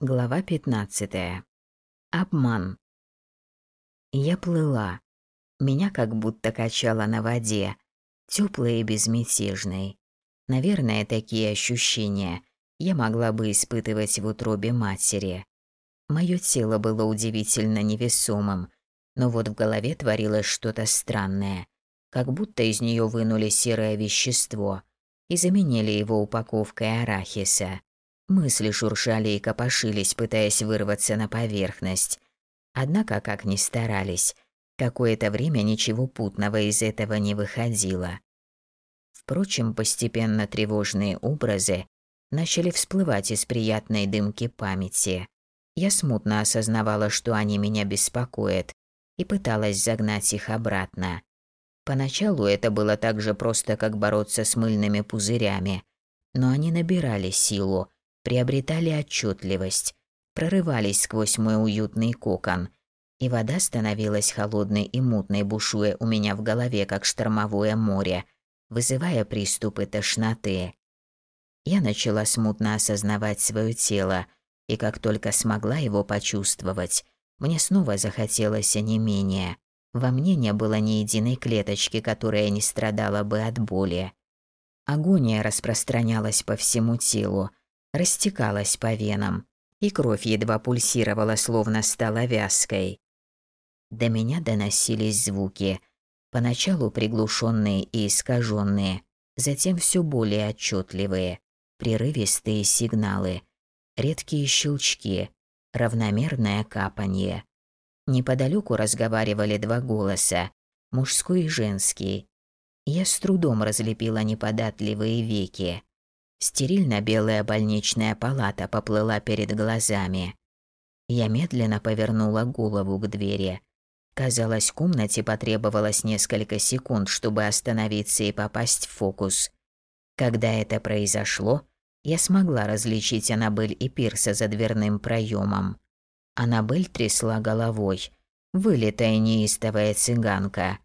Глава 15. Обман. Я плыла. Меня как будто качало на воде, теплой и безмятежной. Наверное, такие ощущения я могла бы испытывать в утробе матери. Мое тело было удивительно невесомым, но вот в голове творилось что-то странное, как будто из нее вынули серое вещество и заменили его упаковкой арахиса. Мысли шуршали и копошились, пытаясь вырваться на поверхность. Однако, как ни старались, какое-то время ничего путного из этого не выходило. Впрочем, постепенно тревожные образы начали всплывать из приятной дымки памяти. Я смутно осознавала, что они меня беспокоят, и пыталась загнать их обратно. Поначалу это было так же просто, как бороться с мыльными пузырями, но они набирали силу, приобретали отчетливость, прорывались сквозь мой уютный кокон, и вода становилась холодной и мутной, бушуя у меня в голове, как штормовое море, вызывая приступы тошноты. Я начала смутно осознавать свое тело, и как только смогла его почувствовать, мне снова захотелось онемения. Во мне не было ни единой клеточки, которая не страдала бы от боли. Агония распространялась по всему телу, растекалась по венам, и кровь едва пульсировала, словно стала вязкой. До меня доносились звуки, поначалу приглушенные и искаженные, затем все более отчетливые, прерывистые сигналы, редкие щелчки, равномерное капанье. Неподалеку разговаривали два голоса, мужской и женский. Я с трудом разлепила неподатливые веки. Стерильно-белая больничная палата поплыла перед глазами. Я медленно повернула голову к двери. Казалось, комнате потребовалось несколько секунд, чтобы остановиться и попасть в фокус. Когда это произошло, я смогла различить Аннабель и Пирса за дверным проемом. Аннабель трясла головой, вылитая неистовая цыганка.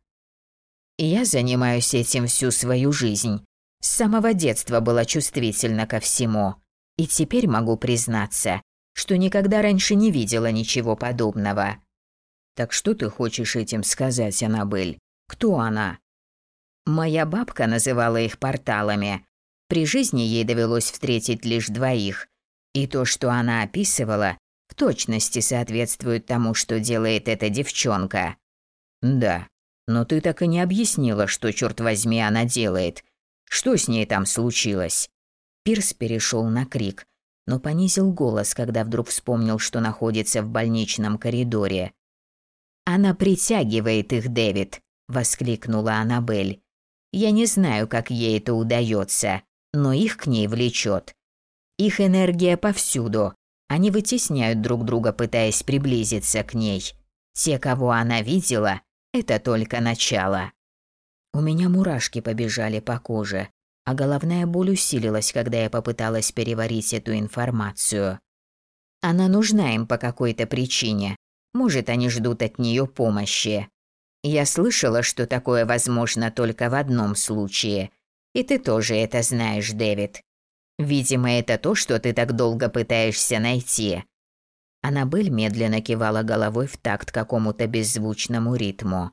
«Я занимаюсь этим всю свою жизнь», с самого детства была чувствительна ко всему. И теперь могу признаться, что никогда раньше не видела ничего подобного. Так что ты хочешь этим сказать, Анабель? Кто она? Моя бабка называла их порталами. При жизни ей довелось встретить лишь двоих. И то, что она описывала, в точности соответствует тому, что делает эта девчонка. Да, но ты так и не объяснила, что, черт возьми, она делает. Что с ней там случилось?» Пирс перешел на крик, но понизил голос, когда вдруг вспомнил, что находится в больничном коридоре. «Она притягивает их, Дэвид!» – воскликнула Аннабель. «Я не знаю, как ей это удается, но их к ней влечет. Их энергия повсюду. Они вытесняют друг друга, пытаясь приблизиться к ней. Те, кого она видела, это только начало». У меня мурашки побежали по коже, а головная боль усилилась, когда я попыталась переварить эту информацию. Она нужна им по какой-то причине. Может, они ждут от нее помощи. Я слышала, что такое возможно только в одном случае. И ты тоже это знаешь, Дэвид. Видимо, это то, что ты так долго пытаешься найти. Аннабель медленно кивала головой в такт какому-то беззвучному ритму.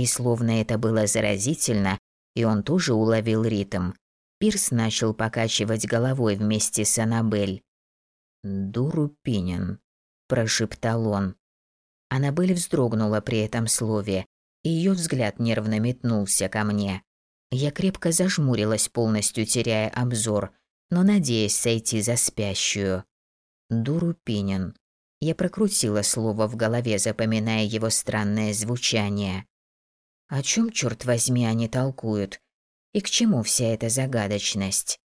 И словно это было заразительно, и он тоже уловил ритм, Пирс начал покачивать головой вместе с Аннабель. «Дурупинин», – прошептал он. Аннабель вздрогнула при этом слове, и ее взгляд нервно метнулся ко мне. Я крепко зажмурилась, полностью теряя обзор, но надеясь сойти за спящую. Дурупинин. Я прокрутила слово в голове, запоминая его странное звучание. О чем, черт возьми, они толкуют? И к чему вся эта загадочность?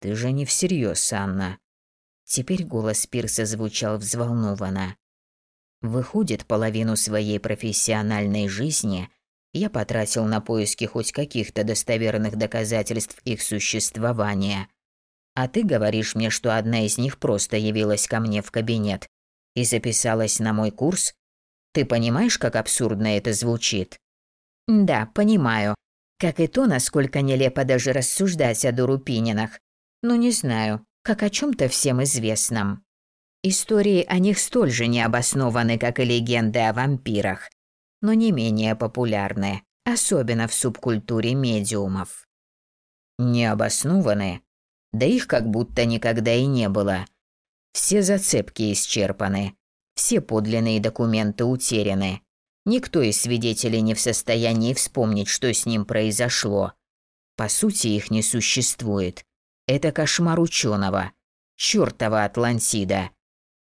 Ты же не всерьез, Анна. Теперь голос Пирса звучал взволнованно. Выходит, половину своей профессиональной жизни я потратил на поиски хоть каких-то достоверных доказательств их существования. А ты говоришь мне, что одна из них просто явилась ко мне в кабинет и записалась на мой курс? Ты понимаешь, как абсурдно это звучит? Да, понимаю. Как и то, насколько нелепо даже рассуждать о Дурупининах. Но не знаю, как о чем то всем известном. Истории о них столь же необоснованы, как и легенды о вампирах, но не менее популярны, особенно в субкультуре медиумов. Необоснованы? Да их как будто никогда и не было. Все зацепки исчерпаны, все подлинные документы утеряны. Никто из свидетелей не в состоянии вспомнить, что с ним произошло. По сути, их не существует. Это кошмар ученого. Чёртова Атлантида.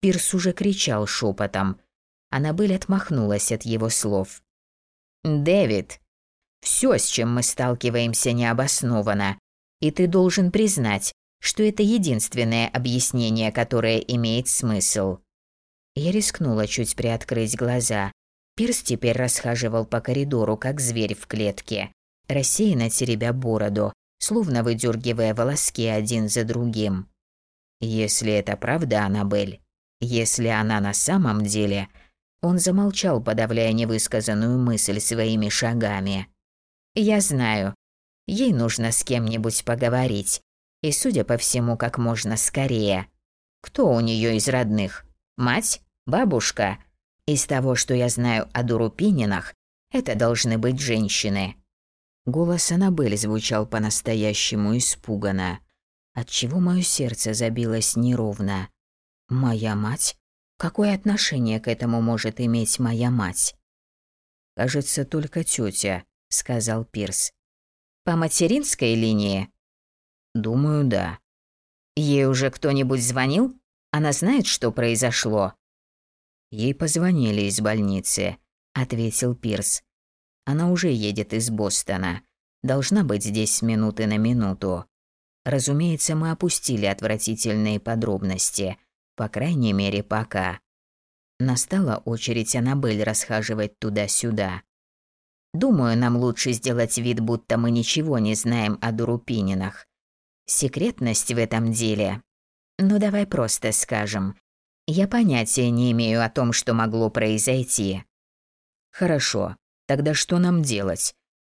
Пирс уже кричал шепотом. Аннабель отмахнулась от его слов. «Дэвид, все, с чем мы сталкиваемся, необоснованно. И ты должен признать, что это единственное объяснение, которое имеет смысл». Я рискнула чуть приоткрыть глаза. Пирс теперь расхаживал по коридору, как зверь в клетке, рассеянно теребя бороду, словно выдергивая волоски один за другим. «Если это правда, Аннабель, если она на самом деле...» Он замолчал, подавляя невысказанную мысль своими шагами. «Я знаю. Ей нужно с кем-нибудь поговорить. И, судя по всему, как можно скорее. Кто у нее из родных? Мать? Бабушка? Из того, что я знаю о Дурупининах, это должны быть женщины». Голос Аннабель звучал по-настоящему испуганно, отчего мое сердце забилось неровно. «Моя мать? Какое отношение к этому может иметь моя мать?» «Кажется, только тетя», — сказал Пирс. «По материнской линии?» «Думаю, да». «Ей уже кто-нибудь звонил? Она знает, что произошло?» «Ей позвонили из больницы», — ответил Пирс. «Она уже едет из Бостона. Должна быть здесь с минуты на минуту. Разумеется, мы опустили отвратительные подробности — по крайней мере, пока. Настала очередь Аннабель расхаживать туда-сюда. Думаю, нам лучше сделать вид, будто мы ничего не знаем о Дурупининах. Секретность в этом деле. Ну давай просто скажем. Я понятия не имею о том, что могло произойти. Хорошо. Тогда что нам делать?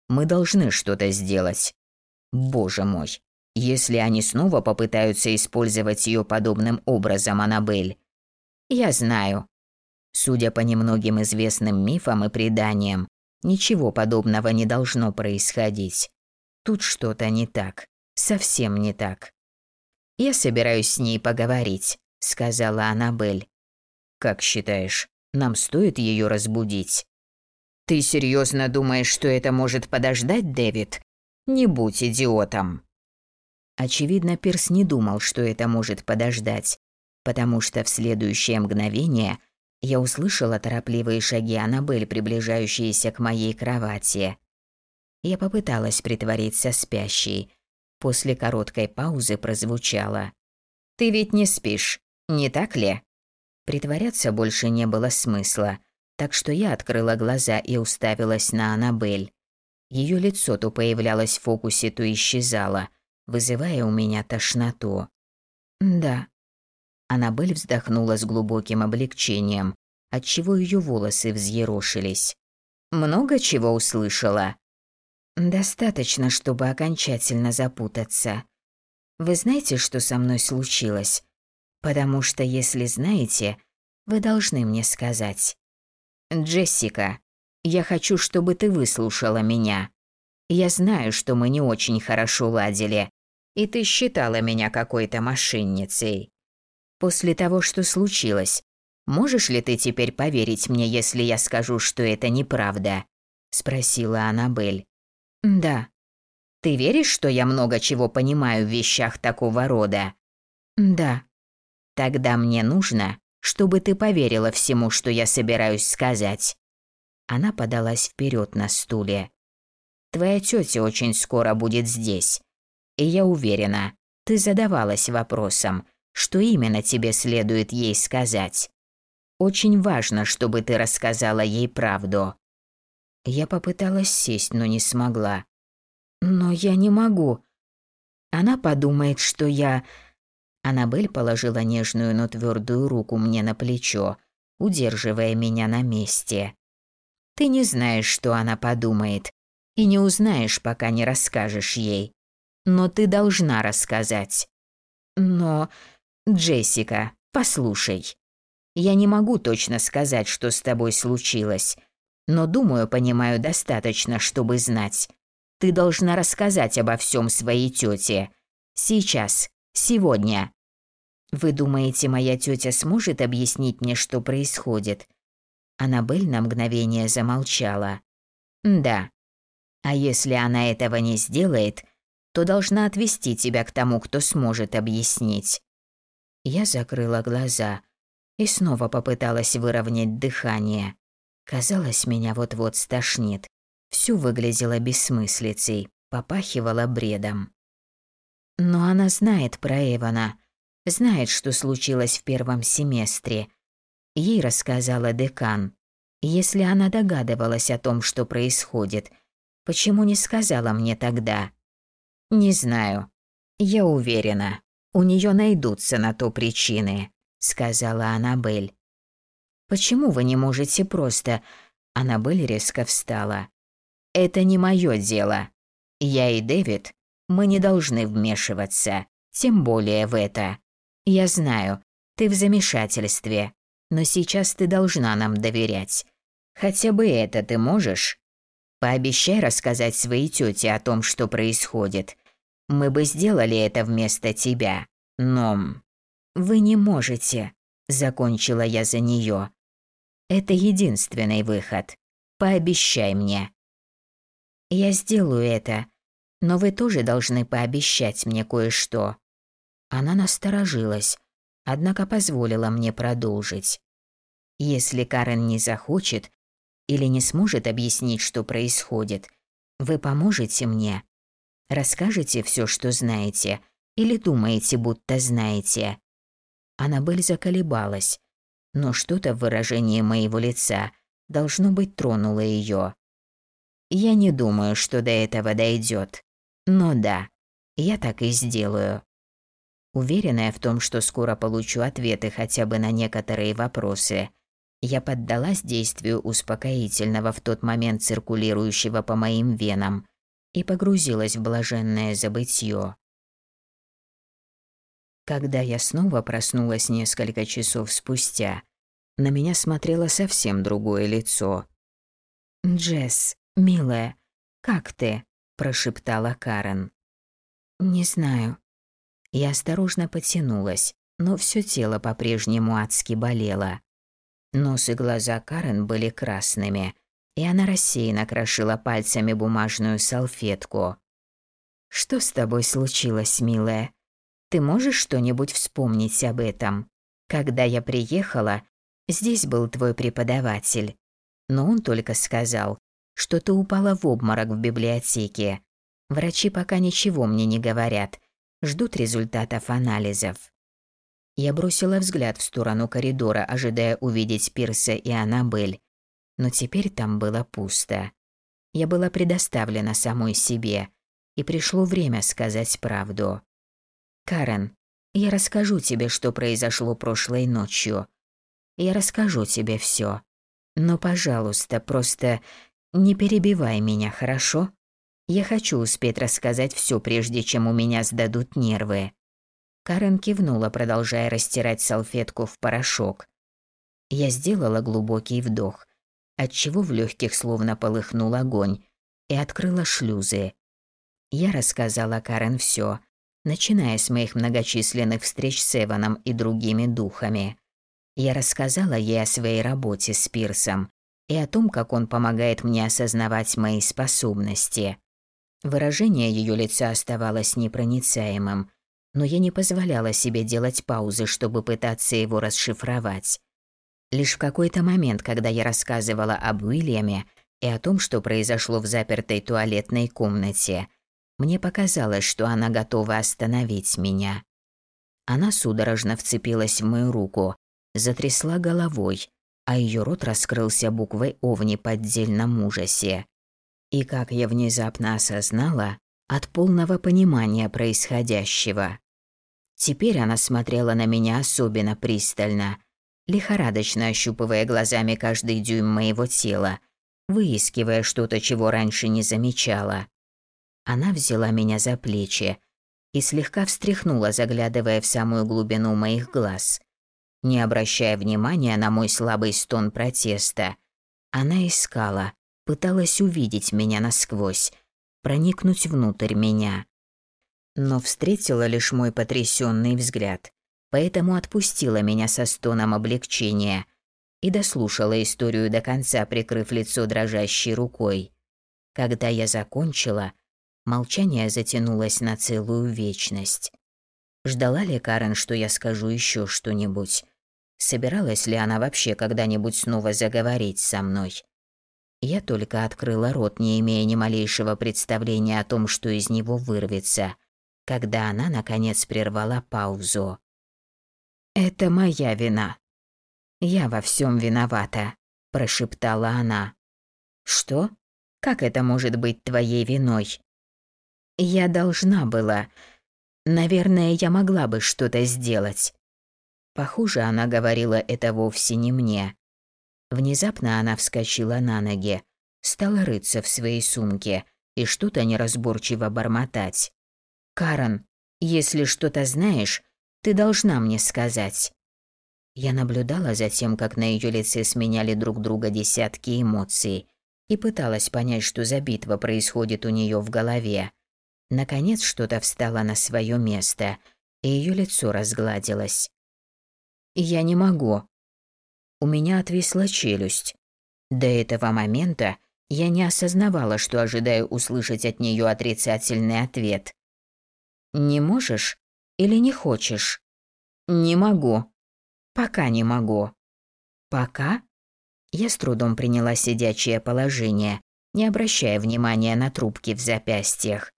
Мы должны что-то сделать. Боже мой. Если они снова попытаются использовать ее подобным образом, Аннабель. Я знаю. Судя по немногим известным мифам и преданиям, ничего подобного не должно происходить. Тут что-то не так. Совсем не так. Я собираюсь с ней поговорить, сказала Аннабель. Как считаешь, нам стоит ее разбудить? Ты серьезно думаешь, что это может подождать, Дэвид? Не будь идиотом. Очевидно, Пирс не думал, что это может подождать, потому что в следующее мгновение я услышала торопливые шаги Аннабель, приближающиеся к моей кровати. Я попыталась притвориться спящей. После короткой паузы прозвучало. «Ты ведь не спишь, не так ли?» Притворяться больше не было смысла, так что я открыла глаза и уставилась на Аннабель. Ее лицо то появлялось в фокусе, то исчезало – вызывая у меня тошноту. «Да». Аннабель вздохнула с глубоким облегчением, отчего ее волосы взъерошились. «Много чего услышала?» «Достаточно, чтобы окончательно запутаться. Вы знаете, что со мной случилось? Потому что, если знаете, вы должны мне сказать. Джессика, я хочу, чтобы ты выслушала меня. Я знаю, что мы не очень хорошо ладили, и ты считала меня какой-то мошенницей. После того, что случилось, можешь ли ты теперь поверить мне, если я скажу, что это неправда?» – спросила Аннабель. «Да». «Ты веришь, что я много чего понимаю в вещах такого рода?» «Да». «Тогда мне нужно, чтобы ты поверила всему, что я собираюсь сказать». Она подалась вперед на стуле. Твоя тетя очень скоро будет здесь. И я уверена, ты задавалась вопросом, что именно тебе следует ей сказать. Очень важно, чтобы ты рассказала ей правду. Я попыталась сесть, но не смогла. Но я не могу. Она подумает, что я... Аннабель положила нежную, но твердую руку мне на плечо, удерживая меня на месте. Ты не знаешь, что она подумает, и не узнаешь, пока не расскажешь ей. Но ты должна рассказать. Но, Джессика, Послушай, я не могу точно сказать, что с тобой случилось, но думаю, понимаю достаточно, чтобы знать. Ты должна рассказать обо всем своей тете. Сейчас, сегодня. Вы думаете, моя тетя сможет объяснить мне, что происходит? Аннабель на мгновение замолчала. Да. А если она этого не сделает, то должна отвести тебя к тому, кто сможет объяснить. Я закрыла глаза и снова попыталась выровнять дыхание. Казалось, меня вот-вот стошнит. Всё выглядело бессмыслицей, попахивало бредом. Но она знает про Эвана, знает, что случилось в первом семестре. Ей рассказала декан. Если она догадывалась о том, что происходит, почему не сказала мне тогда? Не знаю. Я уверена, у нее найдутся на то причины, сказала Анабель. Почему вы не можете просто Анабель резко встала. Это не мое дело. Я и Дэвид, мы не должны вмешиваться, тем более в это. Я знаю, ты в замешательстве, но сейчас ты должна нам доверять. Хотя бы это ты можешь? Пообещай рассказать своей тете о том, что происходит. Мы бы сделали это вместо тебя, но... Вы не можете, закончила я за нее. Это единственный выход. Пообещай мне. Я сделаю это, но вы тоже должны пообещать мне кое-что. Она насторожилась, однако позволила мне продолжить. Если Карен не захочет или не сможет объяснить, что происходит, вы поможете мне? Расскажете все, что знаете, или думаете, будто знаете?» Аннабель заколебалась, но что-то в выражении моего лица должно быть тронуло ее. Я не думаю, что до этого дойдет, но да, я так и сделаю. Уверенная в том, что скоро получу ответы хотя бы на некоторые вопросы, я поддалась действию успокоительного в тот момент циркулирующего по моим венам и погрузилась в блаженное забытье. Когда я снова проснулась несколько часов спустя, на меня смотрело совсем другое лицо. «Джесс, милая, как ты?» – прошептала Карен. «Не знаю», я осторожно потянулась, но все тело по-прежнему адски болело. Нос и глаза Карен были красными, и она рассеянно крошила пальцами бумажную салфетку. «Что с тобой случилось, милая? Ты можешь что-нибудь вспомнить об этом? Когда я приехала, здесь был твой преподаватель, но он только сказал, что ты упала в обморок в библиотеке. Врачи пока ничего мне не говорят, ждут результатов анализов. Я бросила взгляд в сторону коридора, ожидая увидеть Пирса и Аннабель, но теперь там было пусто. Я была предоставлена самой себе, и пришло время сказать правду. «Карен, я расскажу тебе, что произошло прошлой ночью. Я расскажу тебе все. Но, пожалуйста, просто не перебивай меня, хорошо?» Я хочу успеть рассказать все, прежде чем у меня сдадут нервы. Карен кивнула, продолжая растирать салфетку в порошок. Я сделала глубокий вдох, отчего в легких словно полыхнул огонь, и открыла шлюзы. Я рассказала Карен все, начиная с моих многочисленных встреч с Эваном и другими духами. Я рассказала ей о своей работе с Пирсом и о том, как он помогает мне осознавать мои способности. Выражение ее лица оставалось непроницаемым, но я не позволяла себе делать паузы, чтобы пытаться его расшифровать. Лишь в какой-то момент, когда я рассказывала об Уильяме и о том, что произошло в запертой туалетной комнате, мне показалось, что она готова остановить меня. Она судорожно вцепилась в мою руку, затрясла головой, а ее рот раскрылся буквой «О» в неподдельном ужасе. И как я внезапно осознала, от полного понимания происходящего. Теперь она смотрела на меня особенно пристально, лихорадочно ощупывая глазами каждый дюйм моего тела, выискивая что-то, чего раньше не замечала. Она взяла меня за плечи и слегка встряхнула, заглядывая в самую глубину моих глаз. Не обращая внимания на мой слабый стон протеста, она искала, пыталась увидеть меня насквозь, проникнуть внутрь меня. Но встретила лишь мой потрясенный взгляд, поэтому отпустила меня со стоном облегчения и дослушала историю до конца, прикрыв лицо дрожащей рукой. Когда я закончила, молчание затянулось на целую вечность. Ждала ли Карен, что я скажу еще что-нибудь? Собиралась ли она вообще когда-нибудь снова заговорить со мной? Я только открыла рот, не имея ни малейшего представления о том, что из него вырвется, когда она, наконец, прервала паузу. «Это моя вина. Я во всем виновата», – прошептала она. «Что? Как это может быть твоей виной?» «Я должна была. Наверное, я могла бы что-то сделать». Похоже, она говорила это вовсе не мне. Внезапно она вскочила на ноги, стала рыться в своей сумке и что-то неразборчиво бормотать. «Карен, если что-то знаешь, ты должна мне сказать». Я наблюдала за тем, как на ее лице сменяли друг друга десятки эмоций, и пыталась понять, что за битва происходит у нее в голове. Наконец что-то встало на свое место, и ее лицо разгладилось. «Я не могу». У меня отвисла челюсть. До этого момента я не осознавала, что ожидаю услышать от нее отрицательный ответ. «Не можешь или не хочешь?» «Не могу. Пока не могу». «Пока?» Я с трудом приняла сидячее положение, не обращая внимания на трубки в запястьях.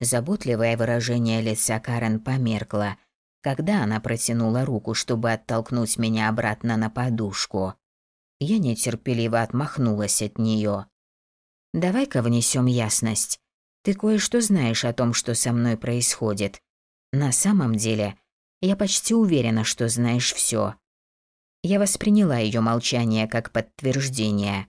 Заботливое выражение лица Карен померкло, когда она протянула руку, чтобы оттолкнуть меня обратно на подушку. Я нетерпеливо отмахнулась от нее. «Давай-ка внесем ясность. Ты кое-что знаешь о том, что со мной происходит. На самом деле, я почти уверена, что знаешь все. Я восприняла ее молчание как подтверждение.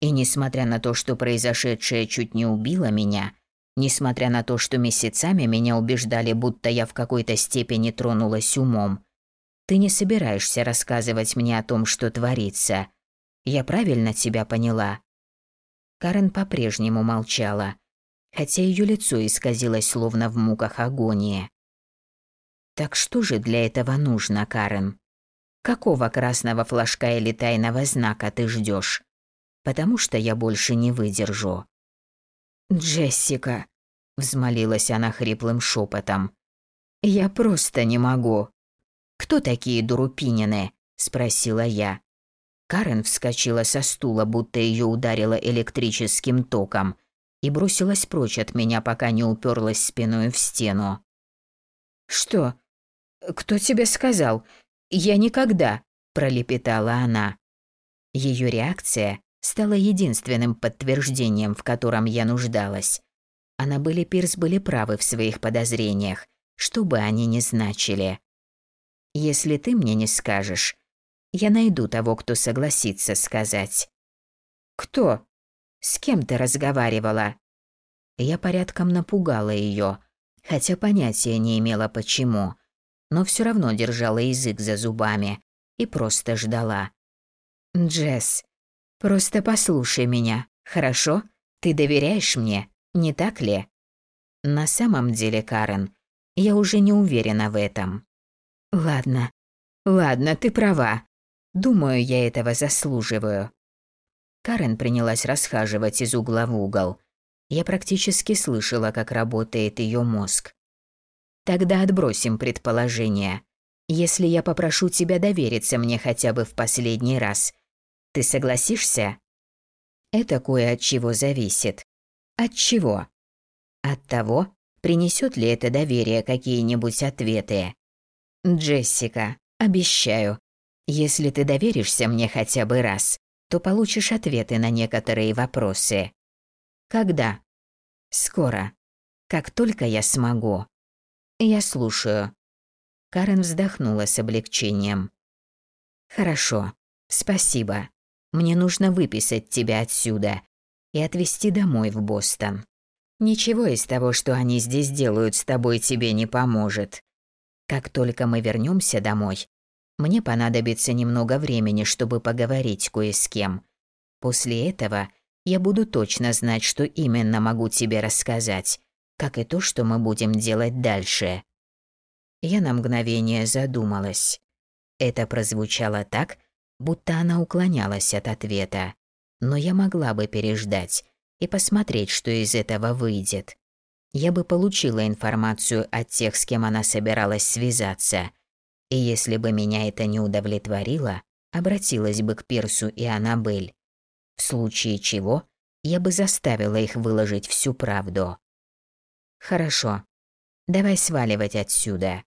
И несмотря на то, что произошедшее чуть не убило меня, несмотря на то, что месяцами меня убеждали, будто я в какой-то степени тронулась умом, ты не собираешься рассказывать мне о том, что творится. Я правильно тебя поняла?» Карен по-прежнему молчала, хотя ее лицо исказилось словно в муках агонии. Так что же для этого нужно, Карен? Какого красного флажка или тайного знака ты ждешь? Потому что я больше не выдержу. Джессика, взмолилась она хриплым шепотом. Я просто не могу. Кто такие дурупинины? спросила я. Карен вскочила со стула, будто ее ударило электрическим током, и бросилась прочь от меня, пока не уперлась спиной в стену. «Что? Кто тебе сказал? Я никогда!» – пролепетала она. Ее реакция стала единственным подтверждением, в котором я нуждалась. Аннабель и Пирс были правы в своих подозрениях, что бы они ни значили. «Если ты мне не скажешь, я найду того, кто согласится сказать». «Кто?» С кем ты разговаривала?» Я порядком напугала ее, хотя понятия не имела почему, но все равно держала язык за зубами и просто ждала. «Джесс, просто послушай меня, хорошо? Ты доверяешь мне, не так ли?» «На самом деле, Карен, я уже не уверена в этом». «Ладно, ладно, ты права. Думаю, я этого заслуживаю. Карен принялась расхаживать из угла в угол. Я практически слышала, как работает ее мозг. Тогда отбросим предположение. Если я попрошу тебя довериться мне хотя бы в последний раз, ты согласишься? Это кое от чего зависит. От чего? От того, принесет ли это доверие какие-нибудь ответы. Джессика, обещаю, если ты доверишься мне хотя бы раз, то получишь ответы на некоторые вопросы. Когда? Скоро. Как только я смогу. Я слушаю. Карен вздохнула с облегчением. Хорошо. Спасибо. Мне нужно выписать тебя отсюда и отвезти домой в Бостон. Ничего из того, что они здесь делают с тобой, тебе не поможет. Как только мы вернемся домой, Мне понадобится немного времени, чтобы поговорить кое с кем. После этого я буду точно знать, что именно могу тебе рассказать, как и то, что мы будем делать дальше. Я на мгновение задумалась. Это прозвучало так, будто она уклонялась от ответа. Но я могла бы переждать и посмотреть, что из этого выйдет. Я бы получила информацию от тех, с кем она собиралась связаться. И если бы меня это не удовлетворило, обратилась бы к Пирсу и Аннабель. В случае чего, я бы заставила их выложить всю правду. Хорошо. Давай сваливать отсюда.